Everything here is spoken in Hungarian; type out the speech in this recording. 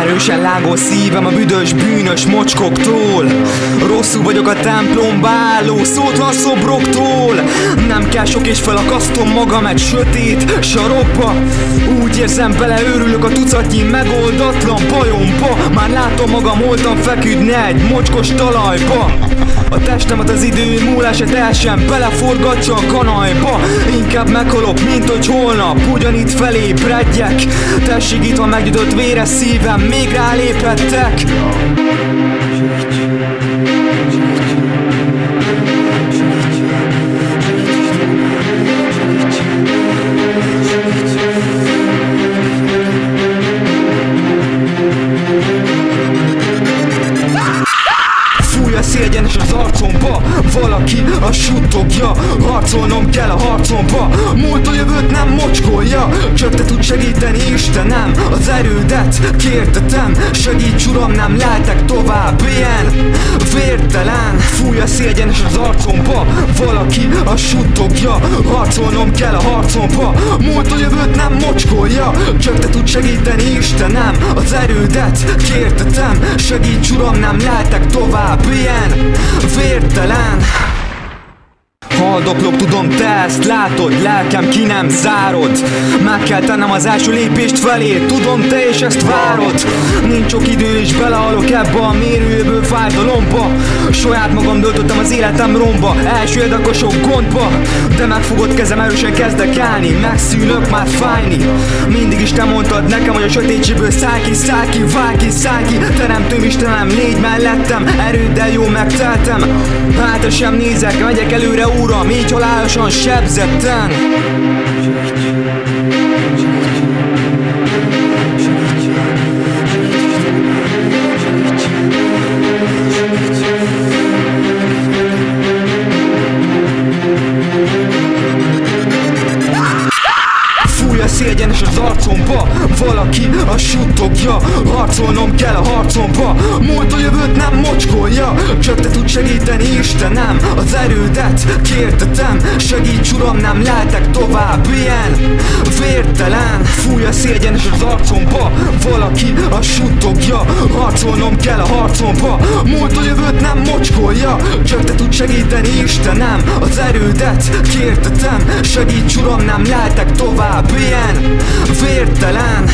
Erősen lágó szívem a büdös bűnös mocskoktól. Rosszul vagyok a templomba álló szótlan szobroktól Nem kell sok és felakasztom magam egy sötét sarokba. Úgy érzem bele őrülök a tucatnyi megoldatlan bajomba Már látom magam holtan feküdni egy mocskos talajba. A testemet az idő múlása teljesen beleforgatja a kanajba. Inkább meghalok, mint hogy holnap ugyanitt felébredjek. Tessék itt van meggyújtott véres szívem, még ráléphettek Fúj a szégyenes az arcomba Valaki a suttogja. Harcolnom kell a harcomba Múlt a jövőt nem mocskolja. Csak te tud segíteni Istenem Az erődet kértetem. Segíts uram nem lehetek tovább ilyen Vértelen Fúj a szégyenes az arcomba Valaki a suttogja. Harcolnom kell a harcomba. Múlt a jövőt nem mocskolja. Csak te tud segíteni Istenem. Az erődet kértetem. Segíts uram nem lehetek tovább ilyen Vértelen. Haldoklok, tudom, te ezt látod. Lelkem ki nem zárod. Meg kell tennem az első lépést felé. Tudom, te is ezt várod. Nincs sok idő és belehalok ebbe a mérőből fájdalomba Saját magam döltöttem az életem romba Első akkor sok gondba. De megfogott kezem erősen kezdek állni Megszűnök már fájni. Mindig is te mondtad nekem, hogy a sötétségből száll ki, száll ki, vág ki, száll ki. Teremtőm Istenem, légy mellettem Erőddel jó megteltem. Hátra sem nézek, megyek előre uram Így halálosan sebzetten Fúj az arcomba. Valaki a suttogja. Harcolnom kell a harcomba. Múlt a jövőt nem mocskolja. Csak te tud segíteni Istenem. Az erődet kértetem. Segíts uram nem lehetek tovább ilyen Vértelen. Fúj a szégyenes az arcomba. Valaki a suttogja harcolnom kell a harcomba. Múlt a jövőt nem mocskolja. Csak te tud segíteni Istenem. Az erődet kértetem. Segíts uram nem lehetek tovább. Ilyen Vértelen.